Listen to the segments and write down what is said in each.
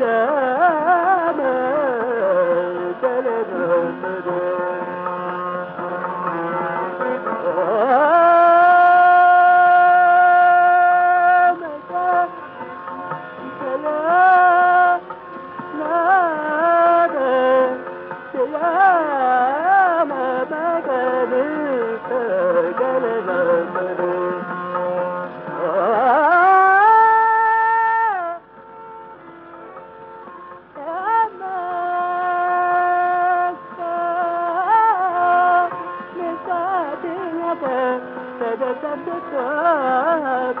Yeah. पिया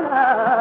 ¡Gracias!